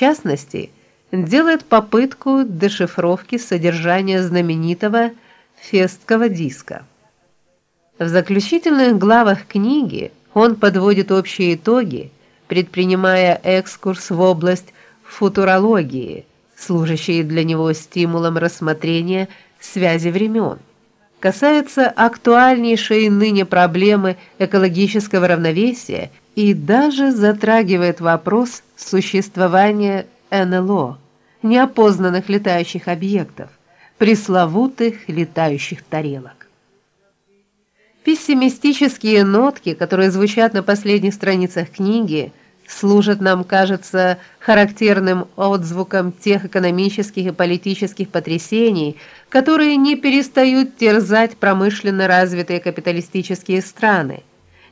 частности, делает попытку дешифровки содержания знаменитого фестского диска. В заключительных главах книги он подводит общие итоги, предпринимая экскурс в область футурологии, служащей для него стимулом рассмотрения связи времен. Касается актуальнейшей ныне проблемы экологического равновесия и даже затрагивает вопрос существования НЛО, неопознанных летающих объектов, пресловутых летающих тарелок. Пессимистические нотки, которые звучат на последних страницах книги, служат нам, кажется, характерным отзвуком тех экономических и политических потрясений, которые не перестают терзать промышленно развитые капиталистические страны,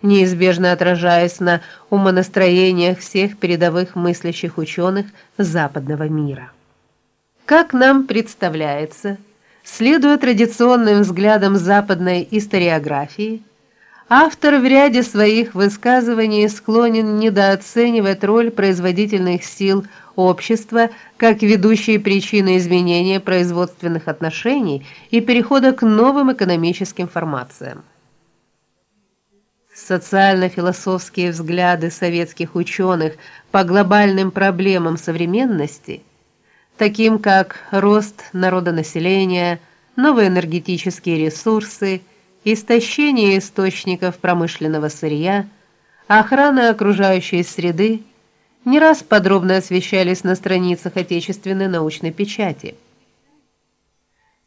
неизбежно отражаясь на умонастроениях всех передовых мыслящих ученых западного мира. Как нам представляется, Следуя традиционным взглядам западной историографии, автор в ряде своих высказываний склонен недооценивать роль производительных сил общества как ведущей причины изменения производственных отношений и перехода к новым экономическим формациям. Социально-философские взгляды советских ученых по глобальным проблемам современности – таким как рост народонаселения, новые энергетические ресурсы, истощение источников промышленного сырья, охрана окружающей среды, не раз подробно освещались на страницах отечественной научной печати.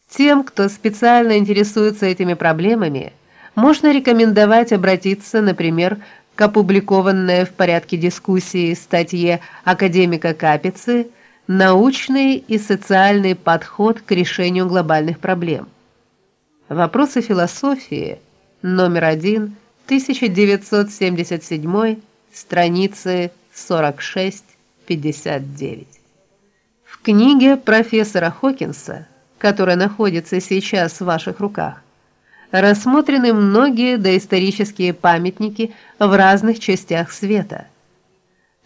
Тем, кто специально интересуется этими проблемами, можно рекомендовать обратиться, например, к опубликованной в порядке дискуссии статье академика Капицы научный и социальный подход к решению глобальных проблем. Вопросы философии, номер 1, 1977, страницы 46-59. В книге профессора Хокинса, которая находится сейчас в ваших руках, рассмотрены многие доисторические памятники в разных частях света.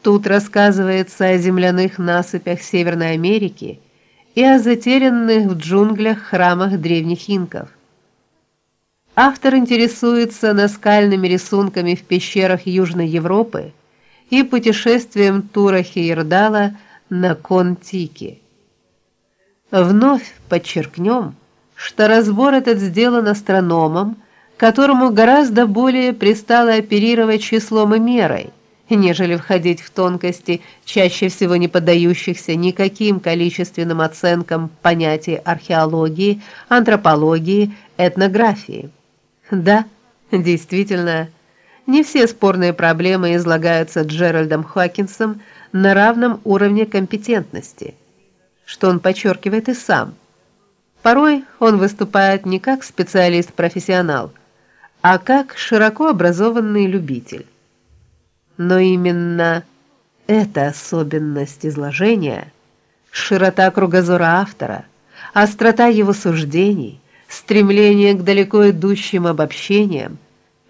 Тут рассказывается о земляных насыпях Северной Америки и о затерянных в джунглях храмах древних инков. Автор интересуется наскальными рисунками в пещерах Южной Европы и путешествием Тура Хейердала на Контике. Вновь подчеркнем, что разбор этот сделан астрономом, которому гораздо более пристало оперировать числом и мерой – нежели входить в тонкости, чаще всего не поддающихся никаким количественным оценкам понятий археологии, антропологии, этнографии. Да, действительно, не все спорные проблемы излагаются Джеральдом Хокинсом на равном уровне компетентности, что он подчеркивает и сам. Порой он выступает не как специалист-профессионал, а как широко образованный любитель. Но именно эта особенность изложения, широта кругозора автора, острота его суждений, стремление к далеко идущим обобщениям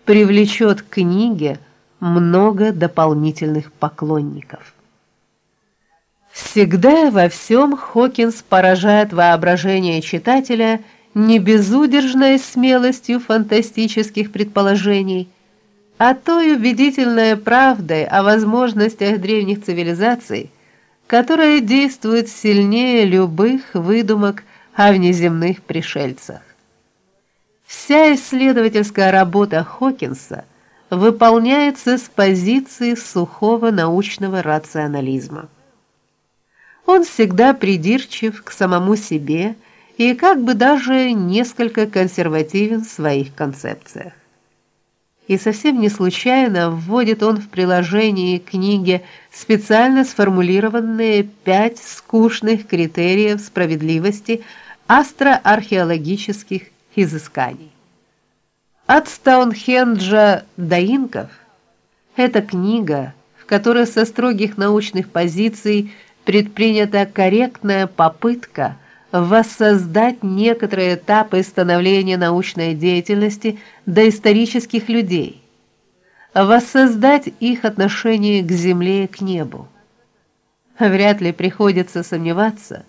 привлечет к книге много дополнительных поклонников. Всегда во всем Хокинс поражает воображение читателя не безудержной смелостью фантастических предположений, а той убедительной правдой о возможностях древних цивилизаций, которая действует сильнее любых выдумок о внеземных пришельцах. Вся исследовательская работа Хокинса выполняется с позиции сухого научного рационализма. Он всегда придирчив к самому себе и как бы даже несколько консервативен в своих концепциях. И совсем не случайно вводит он в приложении к книге специально сформулированные пять скучных критериев справедливости астроархеологических изысканий. От Стоунхенджа до инков эта книга, в которой со строгих научных позиций предпринята корректная попытка воссоздать некоторые этапы становления научной деятельности доисторических людей, воссоздать их отношение к земле и к небу. вряд ли приходится сомневаться,